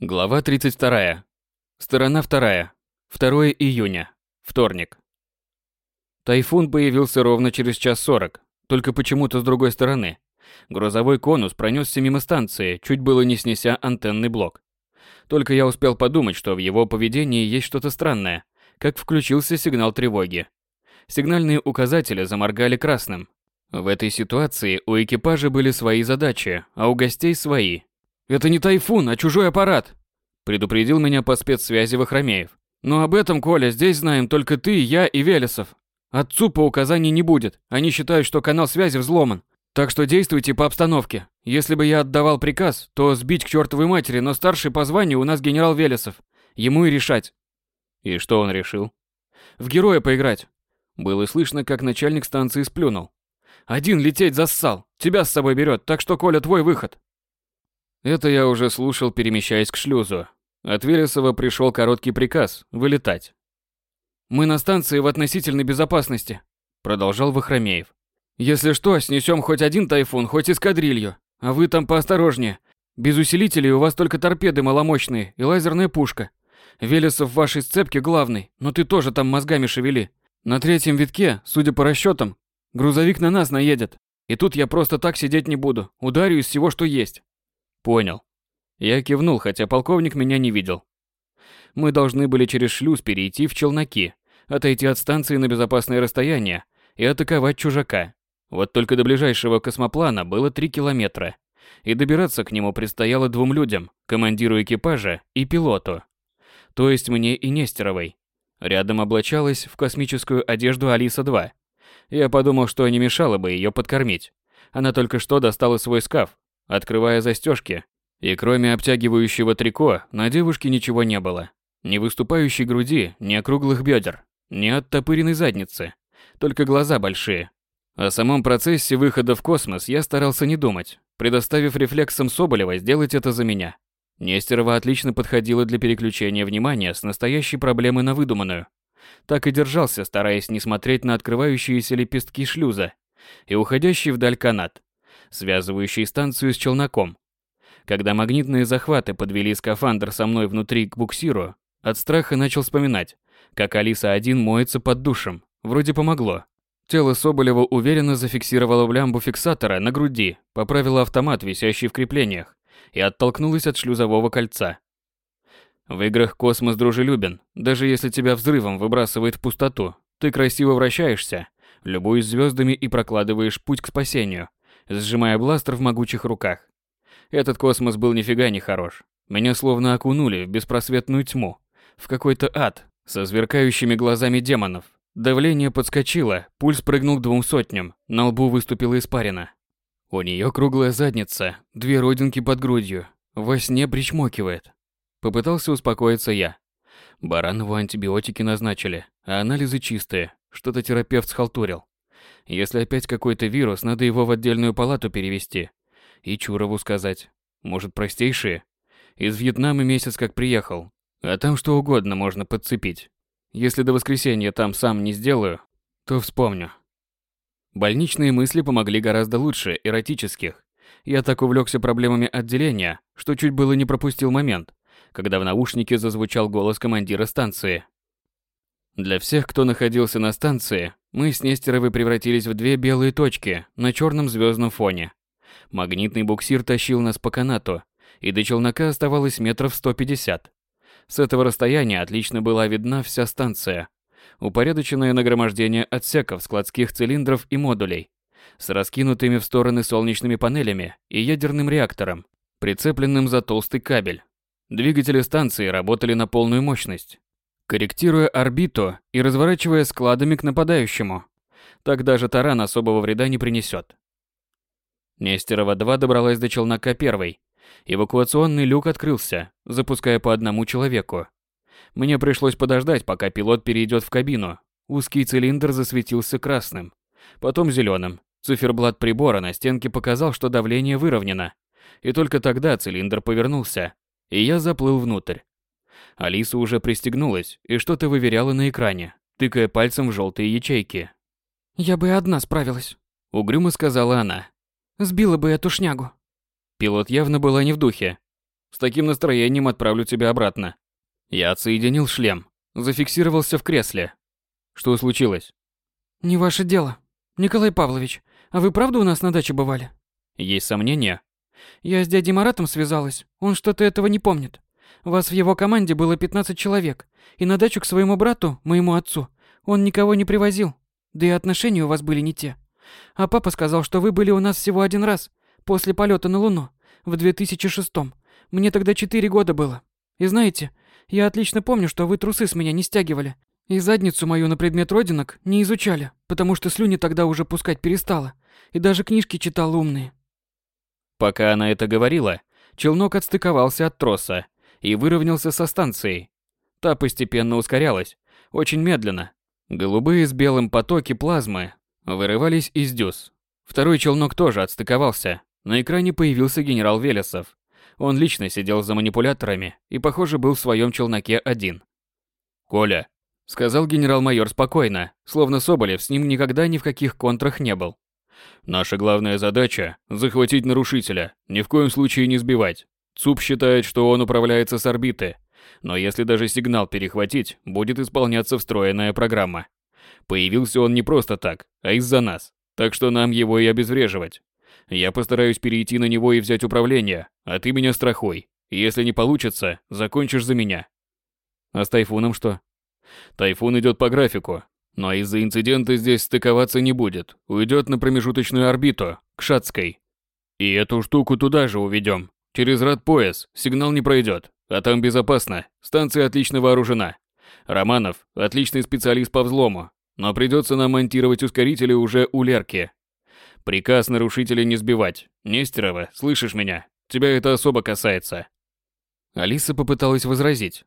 Глава 32. Сторона 2. 2 июня. Вторник. Тайфун появился ровно через час сорок, только почему-то с другой стороны. Грузовой конус пронесся мимо станции, чуть было не снеся антенный блок. Только я успел подумать, что в его поведении есть что-то странное, как включился сигнал тревоги. Сигнальные указатели заморгали красным. В этой ситуации у экипажа были свои задачи, а у гостей свои. «Это не тайфун, а чужой аппарат», – предупредил меня по спецсвязи Вахромеев. «Но об этом, Коля, здесь знаем только ты, я и Велесов. Отцу по указаний не будет, они считают, что канал связи взломан. Так что действуйте по обстановке. Если бы я отдавал приказ, то сбить к чертовой матери, но старший по званию у нас генерал Велесов. Ему и решать». И что он решил? «В героя поиграть». Было слышно, как начальник станции сплюнул. «Один лететь зассал, тебя с собой берет, так что, Коля, твой выход». Это я уже слушал, перемещаясь к шлюзу. От Велесова пришел короткий приказ – вылетать. «Мы на станции в относительной безопасности», – продолжал Вахромеев. «Если что, снесем хоть один тайфун, хоть эскадрилью. А вы там поосторожнее. Без усилителей у вас только торпеды маломощные и лазерная пушка. Велесов в вашей сцепке главный, но ты тоже там мозгами шевели. На третьем витке, судя по расчетам, грузовик на нас наедет. И тут я просто так сидеть не буду, ударю из всего, что есть. Понял. Я кивнул, хотя полковник меня не видел. Мы должны были через шлюз перейти в челноки, отойти от станции на безопасное расстояние и атаковать чужака. Вот только до ближайшего космоплана было три километра, и добираться к нему предстояло двум людям, командиру экипажа и пилоту. То есть мне и Нестеровой. Рядом облачалась в космическую одежду Алиса-2. Я подумал, что не мешало бы ее подкормить. Она только что достала свой скаф, открывая застежки, и кроме обтягивающего трико на девушке ничего не было. Ни выступающей груди, ни округлых бедер, ни оттопыренной задницы, только глаза большие. О самом процессе выхода в космос я старался не думать, предоставив рефлексам Соболева сделать это за меня. Нестерова отлично подходила для переключения внимания с настоящей проблемы на выдуманную. Так и держался, стараясь не смотреть на открывающиеся лепестки шлюза и уходящий вдаль канат связывающий станцию с челноком. Когда магнитные захваты подвели скафандр со мной внутри к буксиру, от страха начал вспоминать, как Алиса-1 моется под душем. Вроде помогло. Тело Соболева уверенно зафиксировало в лямбу фиксатора на груди, поправило автомат, висящий в креплениях, и оттолкнулось от шлюзового кольца. В играх космос дружелюбен. Даже если тебя взрывом выбрасывает в пустоту, ты красиво вращаешься, любуясь звездами и прокладываешь путь к спасению сжимая бластер в могучих руках. Этот космос был нифига не хорош. Меня словно окунули в беспросветную тьму, в какой-то ад со сверкающими глазами демонов. Давление подскочило, пульс прыгнул к двум сотням, на лбу выступила испарина. У нее круглая задница, две родинки под грудью, во сне причмокивает. Попытался успокоиться я. Баранову антибиотики назначили, а анализы чистые, что-то терапевт схалтурил. Если опять какой-то вирус, надо его в отдельную палату перевести. И Чурову сказать. Может, простейшие? Из Вьетнама месяц как приехал. А там что угодно можно подцепить. Если до воскресенья там сам не сделаю, то вспомню. Больничные мысли помогли гораздо лучше эротических. Я так увлекся проблемами отделения, что чуть было не пропустил момент, когда в наушнике зазвучал голос командира станции. Для всех, кто находился на станции, мы с Нестеровой превратились в две белые точки на черном звездном фоне. Магнитный буксир тащил нас по канату, и до челнока оставалось метров 150. С этого расстояния отлично была видна вся станция. Упорядоченное нагромождение отсеков складских цилиндров и модулей, с раскинутыми в стороны солнечными панелями и ядерным реактором, прицепленным за толстый кабель. Двигатели станции работали на полную мощность корректируя орбиту и разворачивая складами к нападающему. Так даже таран особого вреда не принесет. Нестерова-2 добралась до челнока первой. Эвакуационный люк открылся, запуская по одному человеку. Мне пришлось подождать, пока пилот перейдет в кабину. Узкий цилиндр засветился красным, потом зеленым. Циферблат прибора на стенке показал, что давление выровнено. И только тогда цилиндр повернулся, и я заплыл внутрь. Алиса уже пристегнулась и что-то выверяла на экране, тыкая пальцем в желтые ячейки. «Я бы одна справилась», — угрюмо сказала она. «Сбила бы эту шнягу». Пилот явно была не в духе. С таким настроением отправлю тебя обратно. Я отсоединил шлем, зафиксировался в кресле. Что случилось? Не ваше дело. Николай Павлович, а вы правда у нас на даче бывали? Есть сомнения? Я с дядей Маратом связалась. Он что-то этого не помнит. Вас в его команде было 15 человек, и на дачу к своему брату, моему отцу, он никого не привозил. Да и отношения у вас были не те. А папа сказал, что вы были у нас всего один раз, после полета на Луну, в 2006 -м. Мне тогда 4 года было. И знаете, я отлично помню, что вы трусы с меня не стягивали. И задницу мою на предмет родинок не изучали, потому что слюни тогда уже пускать перестала. И даже книжки читала умные. Пока она это говорила, челнок отстыковался от троса и выровнялся со станцией. Та постепенно ускорялась, очень медленно. Голубые с белым потоки плазмы вырывались из дюз. Второй челнок тоже отстыковался. На экране появился генерал Велесов. Он лично сидел за манипуляторами и, похоже, был в своем челноке один. «Коля», — сказал генерал-майор спокойно, словно Соболев с ним никогда ни в каких контрах не был. «Наша главная задача — захватить нарушителя, ни в коем случае не сбивать. ЦУП считает, что он управляется с орбиты, но если даже сигнал перехватить, будет исполняться встроенная программа. Появился он не просто так, а из-за нас, так что нам его и обезвреживать. Я постараюсь перейти на него и взять управление, а ты меня страхуй. Если не получится, закончишь за меня. А с Тайфуном что? Тайфун идет по графику, но из-за инцидента здесь стыковаться не будет. Уйдет на промежуточную орбиту, к Шацкой. И эту штуку туда же уведем. Через рад-пояс сигнал не пройдет, а там безопасно. Станция отлично вооружена. Романов – отличный специалист по взлому, но придется нам монтировать ускорители уже у Лерки. Приказ нарушителя не сбивать. Нестерова, слышишь меня? Тебя это особо касается. Алиса попыталась возразить.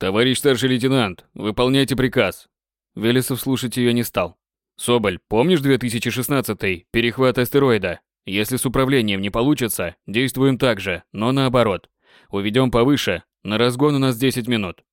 Товарищ старший лейтенант, выполняйте приказ. Велесов слушать ее не стал. Соболь, помнишь 2016 перехват астероида? Если с управлением не получится, действуем так же, но наоборот. Уведем повыше, на разгон у нас 10 минут.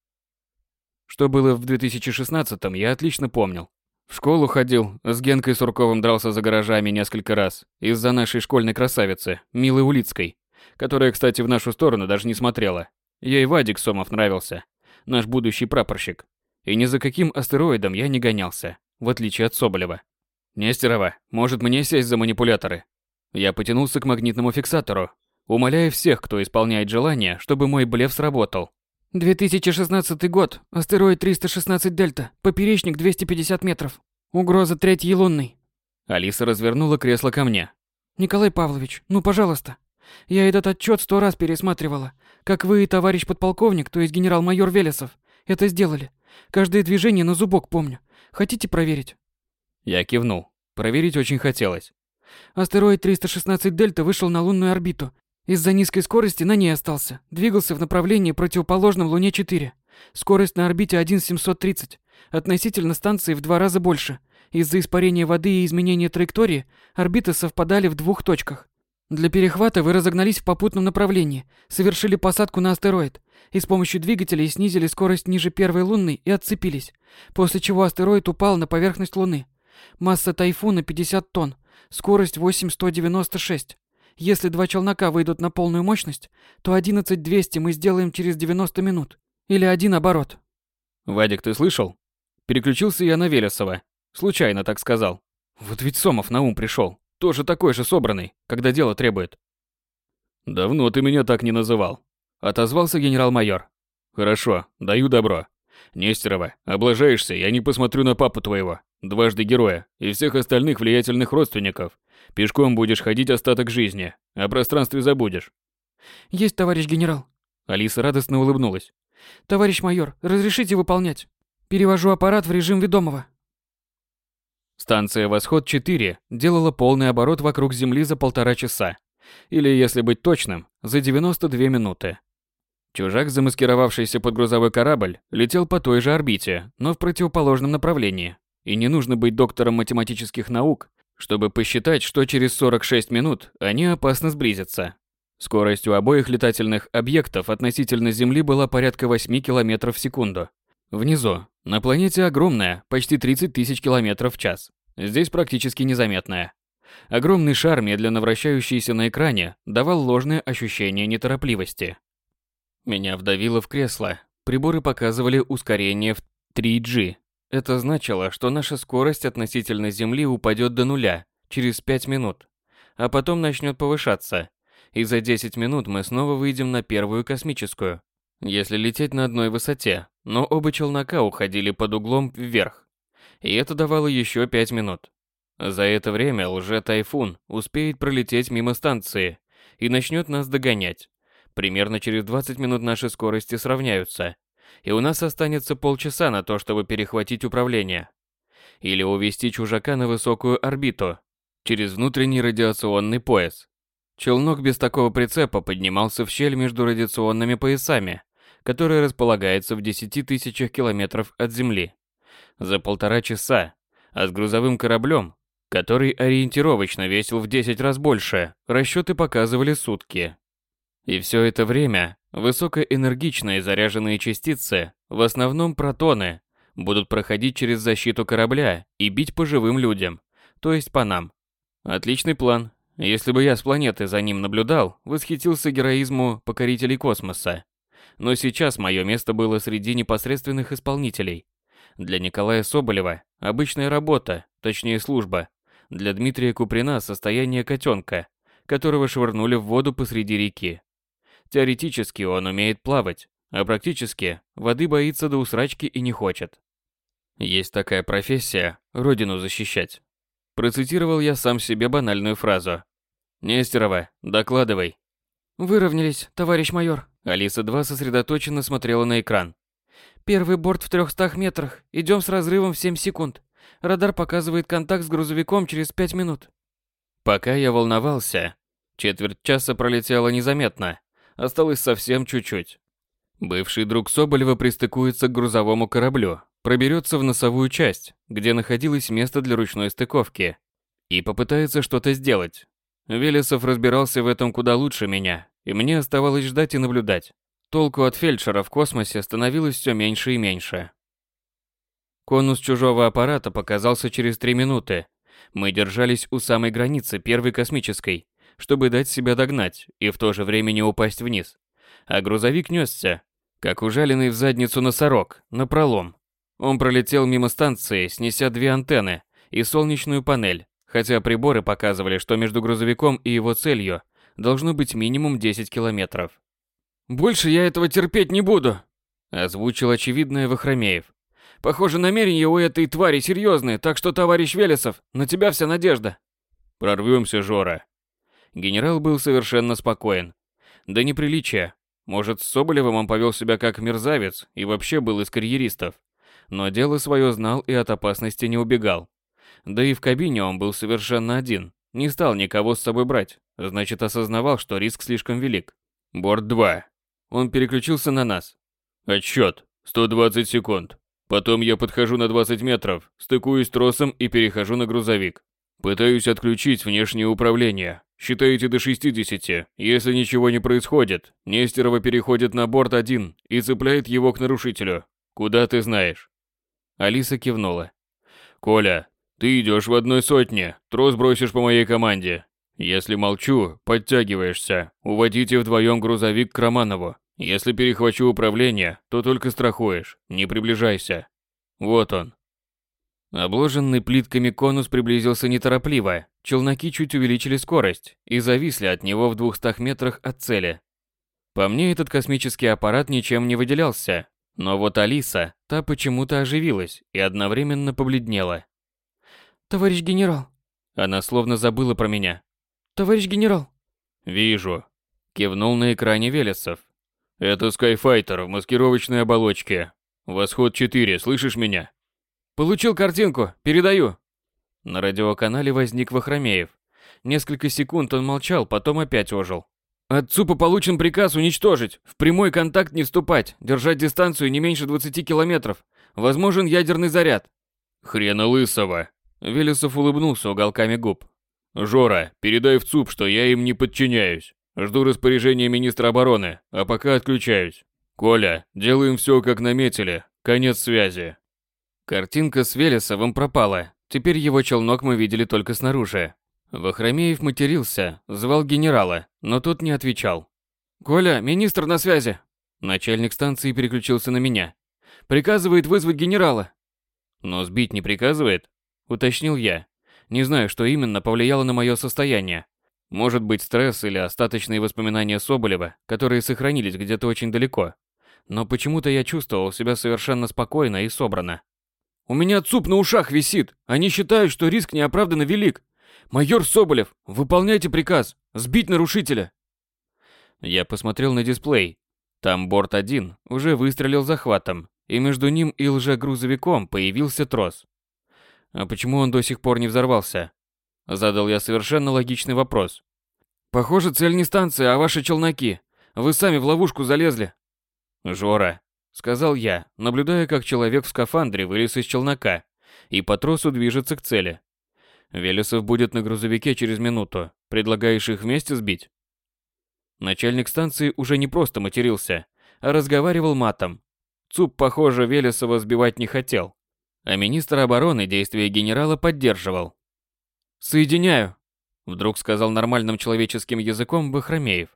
Что было в 2016 я отлично помнил. В школу ходил, с Генкой Сурковым дрался за гаражами несколько раз, из-за нашей школьной красавицы, Милы Улицкой, которая, кстати, в нашу сторону даже не смотрела. Ей Вадик Сомов нравился, наш будущий прапорщик. И ни за каким астероидом я не гонялся, в отличие от Соболева. Нестерова, может мне сесть за манипуляторы? Я потянулся к магнитному фиксатору, умоляя всех, кто исполняет желание, чтобы мой блеф сработал. 2016 год. Астероид 316 Дельта. Поперечник 250 метров. Угроза третьей лунной. Алиса развернула кресло ко мне. Николай Павлович, ну пожалуйста. Я этот отчет сто раз пересматривала. Как вы, товарищ подполковник, то есть генерал-майор Велесов, это сделали. Каждое движение на зубок помню. Хотите проверить? Я кивнул. Проверить очень хотелось. Астероид 316 Дельта вышел на лунную орбиту из-за низкой скорости на ней остался. Двигался в направлении противоположном Луне-4. Скорость на орбите 1,730. Относительно станции в два раза больше. Из-за испарения воды и изменения траектории орбиты совпадали в двух точках. Для перехвата вы разогнались в попутном направлении, совершили посадку на астероид и с помощью двигателей снизили скорость ниже первой лунной и отцепились, после чего астероид упал на поверхность Луны. Масса тайфуна 50 тонн, скорость 8196. Если два челнока выйдут на полную мощность, то 11200 мы сделаем через 90 минут. Или один оборот. Вадик, ты слышал? Переключился я на Велесова. Случайно так сказал. Вот ведь Сомов на ум пришел. Тоже такой же собранный, когда дело требует. Давно ты меня так не называл. Отозвался генерал-майор. Хорошо, даю добро. Нестерова, облажаешься, я не посмотрю на папу твоего, дважды героя, и всех остальных влиятельных родственников. Пешком будешь ходить остаток жизни, о пространстве забудешь. Есть, товарищ генерал. Алиса радостно улыбнулась. Товарищ майор, разрешите выполнять? Перевожу аппарат в режим ведомого. Станция «Восход-4» делала полный оборот вокруг Земли за полтора часа. Или, если быть точным, за 92 минуты. Чужак, замаскировавшийся под грузовой корабль, летел по той же орбите, но в противоположном направлении. И не нужно быть доктором математических наук, чтобы посчитать, что через 46 минут они опасно сблизятся. Скорость у обоих летательных объектов относительно Земли была порядка 8 км в секунду. Внизу, на планете огромная, почти 30 тысяч километров в час. Здесь практически незаметная. Огромный шар, медленно вращающийся на экране, давал ложное ощущение неторопливости. Меня вдавило в кресло. Приборы показывали ускорение в 3G. Это значило, что наша скорость относительно Земли упадет до нуля через 5 минут, а потом начнет повышаться. И за 10 минут мы снова выйдем на первую космическую, если лететь на одной высоте, но оба челнока уходили под углом вверх. И это давало еще 5 минут. За это время лже-тайфун успеет пролететь мимо станции и начнет нас догонять. Примерно через 20 минут наши скорости сравняются, и у нас останется полчаса на то, чтобы перехватить управление. Или увести чужака на высокую орбиту, через внутренний радиационный пояс. Челнок без такого прицепа поднимался в щель между радиационными поясами, которая располагается в 10 тысячах километров от Земли. За полтора часа, а с грузовым кораблем, который ориентировочно весил в 10 раз больше, расчеты показывали сутки. И все это время высокоэнергичные заряженные частицы, в основном протоны, будут проходить через защиту корабля и бить по живым людям, то есть по нам. Отличный план. Если бы я с планеты за ним наблюдал, восхитился героизму покорителей космоса. Но сейчас мое место было среди непосредственных исполнителей. Для Николая Соболева обычная работа, точнее служба. Для Дмитрия Куприна состояние котенка, которого швырнули в воду посреди реки. Теоретически он умеет плавать, а практически воды боится до усрачки и не хочет. Есть такая профессия – родину защищать. Процитировал я сам себе банальную фразу. «Нестерова, докладывай». «Выровнялись, товарищ майор». Алиса-2 сосредоточенно смотрела на экран. «Первый борт в 300 метрах. Идем с разрывом в 7 секунд. Радар показывает контакт с грузовиком через 5 минут». Пока я волновался, четверть часа пролетела незаметно. Осталось совсем чуть-чуть. Бывший друг Соболева пристыкуется к грузовому кораблю, проберется в носовую часть, где находилось место для ручной стыковки, и попытается что-то сделать. Велесов разбирался в этом куда лучше меня, и мне оставалось ждать и наблюдать. Толку от фельдшера в космосе становилось все меньше и меньше. Конус чужого аппарата показался через три минуты. Мы держались у самой границы первой космической, чтобы дать себя догнать и в то же время не упасть вниз. А грузовик несся, как ужаленный в задницу носорог, на пролом. Он пролетел мимо станции, снеся две антенны и солнечную панель, хотя приборы показывали, что между грузовиком и его целью должно быть минимум 10 километров. «Больше я этого терпеть не буду», – озвучил очевидное Вахромеев. «Похоже, намерения у этой твари серьезные, так что, товарищ Велесов, на тебя вся надежда». «Прорвемся, Жора», Генерал был совершенно спокоен. Да неприличие. Может, с Соболевым он повел себя как мерзавец и вообще был из карьеристов. Но дело свое знал и от опасности не убегал. Да и в кабине он был совершенно один. Не стал никого с собой брать. Значит, осознавал, что риск слишком велик. Борт 2. Он переключился на нас. Отсчет. 120 секунд. Потом я подхожу на 20 метров, стыкуюсь тросом и перехожу на грузовик. Пытаюсь отключить внешнее управление. Считаете до 60. Если ничего не происходит, Нестерова переходит на борт один и цепляет его к нарушителю. Куда ты знаешь? Алиса кивнула. Коля, ты идешь в одной сотне, трос бросишь по моей команде. Если молчу, подтягиваешься. Уводите вдвоем грузовик к Романову. Если перехвачу управление, то только страхуешь. Не приближайся. Вот он. Обложенный плитками конус приблизился неторопливо. Челноки чуть увеличили скорость и зависли от него в двухстах метрах от цели. По мне, этот космический аппарат ничем не выделялся. Но вот Алиса, та почему-то оживилась и одновременно побледнела. «Товарищ генерал!» Она словно забыла про меня. «Товарищ генерал!» «Вижу!» Кивнул на экране Велесов. «Это Скайфайтер в маскировочной оболочке. Восход 4, слышишь меня?» Получил картинку, передаю. На радиоканале возник Вахромеев. Несколько секунд он молчал, потом опять ожил. Отцу получен приказ уничтожить, в прямой контакт не вступать, держать дистанцию не меньше 20 километров. Возможен ядерный заряд. Хрена лысого. Велесов улыбнулся уголками губ. Жора, передай в ЦУП, что я им не подчиняюсь. Жду распоряжения министра обороны, а пока отключаюсь. Коля, делаем все как наметили. Конец связи. Картинка с Велесовым пропала. Теперь его челнок мы видели только снаружи. Вахромеев матерился, звал генерала, но тот не отвечал. «Коля, министр на связи!» Начальник станции переключился на меня. «Приказывает вызвать генерала». «Но сбить не приказывает?» – уточнил я. Не знаю, что именно повлияло на мое состояние. Может быть, стресс или остаточные воспоминания Соболева, которые сохранились где-то очень далеко. Но почему-то я чувствовал себя совершенно спокойно и собрано. «У меня цуп на ушах висит. Они считают, что риск неоправданно велик. Майор Соболев, выполняйте приказ. Сбить нарушителя!» Я посмотрел на дисплей. Там борт один уже выстрелил захватом, и между ним и лже-грузовиком появился трос. А почему он до сих пор не взорвался? Задал я совершенно логичный вопрос. Похоже, цель не станция, а ваши челноки. Вы сами в ловушку залезли. Жора, сказал я, наблюдая, как человек в скафандре вылез из челнока и по тросу движется к цели. Велесов будет на грузовике через минуту. Предлагаешь их вместе сбить? Начальник станции уже не просто матерился, а разговаривал матом. ЦУП, похоже, Велесова сбивать не хотел. А министр обороны действия генерала поддерживал. «Соединяю», — вдруг сказал нормальным человеческим языком Бахромеев,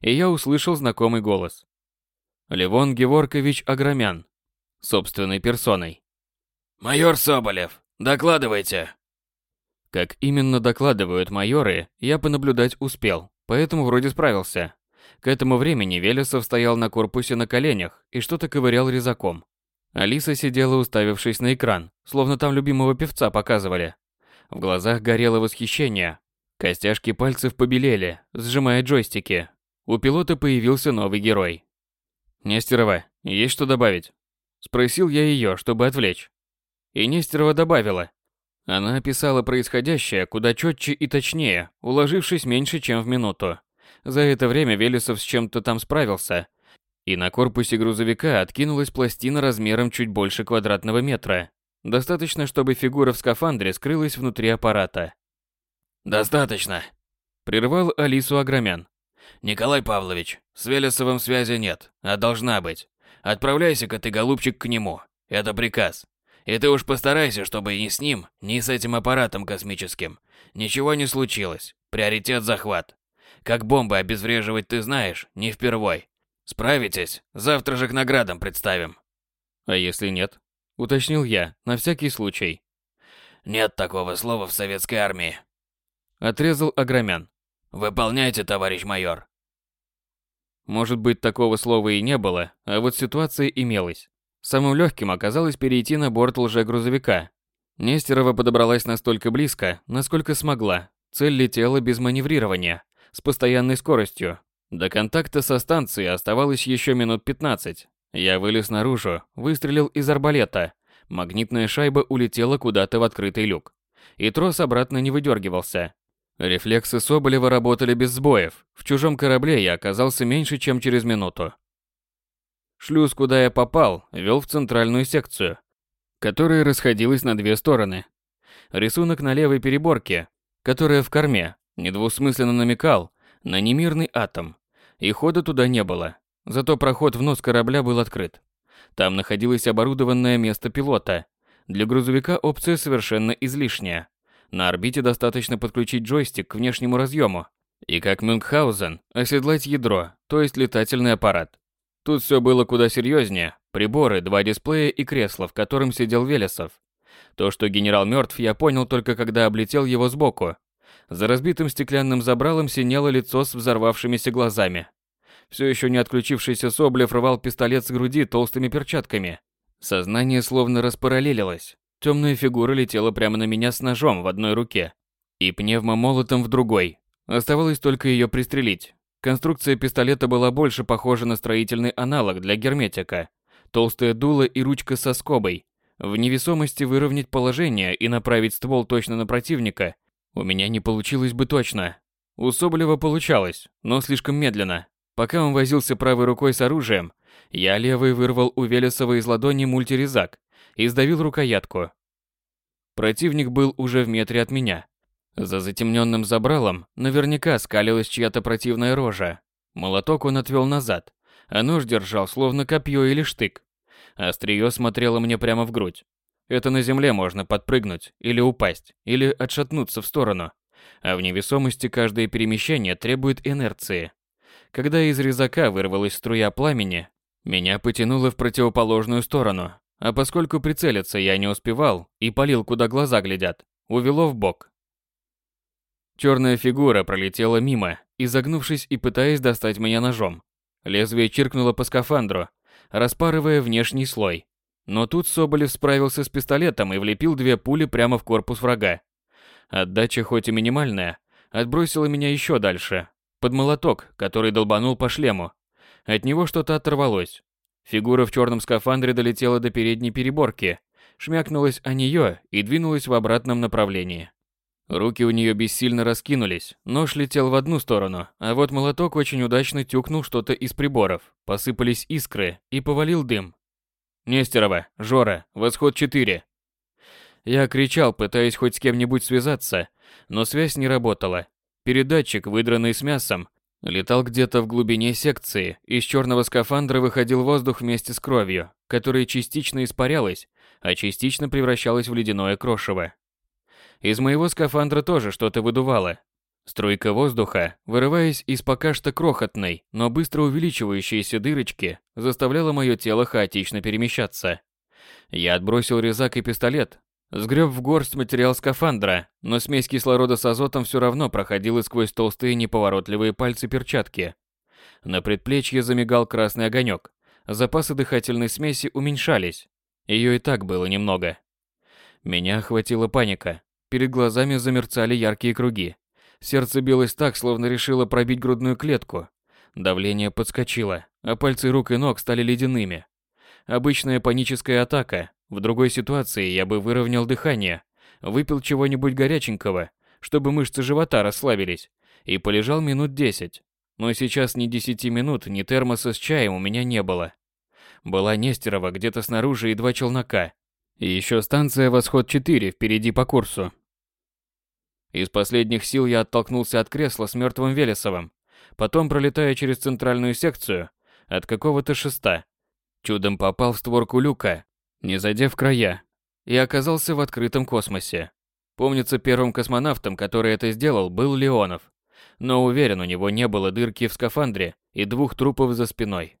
и я услышал знакомый голос. Левон Геворкович Агромян, собственной персоной. «Майор Соболев, докладывайте!» Как именно докладывают майоры, я понаблюдать успел, поэтому вроде справился. К этому времени Велесов стоял на корпусе на коленях и что-то ковырял резаком. Алиса сидела, уставившись на экран, словно там любимого певца показывали. В глазах горело восхищение. Костяшки пальцев побелели, сжимая джойстики. У пилота появился новый герой. «Нестерова, есть что добавить?» Спросил я ее, чтобы отвлечь. И Нестерова добавила. Она описала происходящее куда четче и точнее, уложившись меньше, чем в минуту. За это время Велесов с чем-то там справился, и на корпусе грузовика откинулась пластина размером чуть больше квадратного метра. Достаточно, чтобы фигура в скафандре скрылась внутри аппарата. «Достаточно», – прервал Алису Агромян. «Николай Павлович, с Велесовым связи нет, а должна быть. Отправляйся-ка ты, голубчик, к нему. Это приказ. И ты уж постарайся, чтобы ни с ним, ни с этим аппаратом космическим ничего не случилось. Приоритет захват. Как бомбы обезвреживать ты знаешь, не впервой. Справитесь, завтра же к наградам представим. А если нет? Уточнил я, на всякий случай. Нет такого слова в советской армии. Отрезал Агромян. Выполняйте, товарищ майор. Может быть, такого слова и не было, а вот ситуация имелась. Самым легким оказалось перейти на борт лже-грузовика. Нестерова подобралась настолько близко, насколько смогла. Цель летела без маневрирования, с постоянной скоростью, до контакта со станцией оставалось еще минут 15. Я вылез наружу, выстрелил из арбалета. Магнитная шайба улетела куда-то в открытый люк. И трос обратно не выдергивался. Рефлексы Соболева работали без сбоев. В чужом корабле я оказался меньше, чем через минуту. Шлюз, куда я попал, вел в центральную секцию, которая расходилась на две стороны. Рисунок на левой переборке, которая в корме, недвусмысленно намекал на немирный атом и хода туда не было. Зато проход в нос корабля был открыт. Там находилось оборудованное место пилота. Для грузовика опция совершенно излишняя. На орбите достаточно подключить джойстик к внешнему разъему и, как Мюнхгаузен, оседлать ядро, то есть летательный аппарат. Тут все было куда серьезнее. Приборы, два дисплея и кресло, в котором сидел Велесов. То, что генерал мертв, я понял только когда облетел его сбоку. За разбитым стеклянным забралом синело лицо с взорвавшимися глазами. Все еще не отключившийся Соблев рвал пистолет с груди толстыми перчатками. Сознание словно распараллелилось. Темная фигура летела прямо на меня с ножом в одной руке и пневмомолотом в другой. Оставалось только ее пристрелить. Конструкция пистолета была больше похожа на строительный аналог для герметика. Толстое дуло и ручка со скобой. В невесомости выровнять положение и направить ствол точно на противника у меня не получилось бы точно. У Соболева получалось, но слишком медленно. Пока он возился правой рукой с оружием, я левой вырвал у Велесова из ладони мультирезак и сдавил рукоятку. Противник был уже в метре от меня. За затемненным забралом наверняка скалилась чья-то противная рожа. Молоток он отвел назад, а нож держал словно копье или штык. Острие смотрело мне прямо в грудь. Это на земле можно подпрыгнуть, или упасть, или отшатнуться в сторону. А в невесомости каждое перемещение требует инерции. Когда из резака вырвалась струя пламени, Меня потянуло в противоположную сторону, а поскольку прицелиться я не успевал и полил, куда глаза глядят, увело в бок. Черная фигура пролетела мимо, изогнувшись и пытаясь достать меня ножом. Лезвие чиркнуло по скафандру, распарывая внешний слой. Но тут Соболев справился с пистолетом и влепил две пули прямо в корпус врага. Отдача хоть и минимальная, отбросила меня еще дальше, под молоток, который долбанул по шлему. От него что-то оторвалось. Фигура в черном скафандре долетела до передней переборки, шмякнулась о нее и двинулась в обратном направлении. Руки у нее бессильно раскинулись, нож летел в одну сторону, а вот молоток очень удачно тюкнул что-то из приборов, посыпались искры и повалил дым. «Нестерова, Жора, восход 4!» Я кричал, пытаясь хоть с кем-нибудь связаться, но связь не работала. Передатчик, выдранный с мясом, летал где-то в глубине секции, из черного скафандра выходил воздух вместе с кровью, которая частично испарялась, а частично превращалась в ледяное крошево. Из моего скафандра тоже что-то выдувало. Струйка воздуха, вырываясь из пока что крохотной, но быстро увеличивающейся дырочки, заставляла мое тело хаотично перемещаться. Я отбросил резак и пистолет, сгреб в горсть материал скафандра, но смесь кислорода с азотом все равно проходила сквозь толстые неповоротливые пальцы перчатки. На предплечье замигал красный огонек. Запасы дыхательной смеси уменьшались. Ее и так было немного. Меня охватила паника. Перед глазами замерцали яркие круги. Сердце билось так, словно решило пробить грудную клетку. Давление подскочило, а пальцы рук и ног стали ледяными. Обычная паническая атака. В другой ситуации я бы выровнял дыхание, выпил чего-нибудь горяченького, чтобы мышцы живота расслабились, и полежал минут десять. Но сейчас ни десяти минут, ни термоса с чаем у меня не было. Была Нестерова где-то снаружи и два челнока. И еще станция «Восход-4» впереди по курсу. Из последних сил я оттолкнулся от кресла с мертвым Велесовым, потом, пролетая через центральную секцию, от какого-то шеста, чудом попал в створку люка, не задев края, и оказался в открытом космосе. Помнится, первым космонавтом, который это сделал, был Леонов, но уверен, у него не было дырки в скафандре и двух трупов за спиной.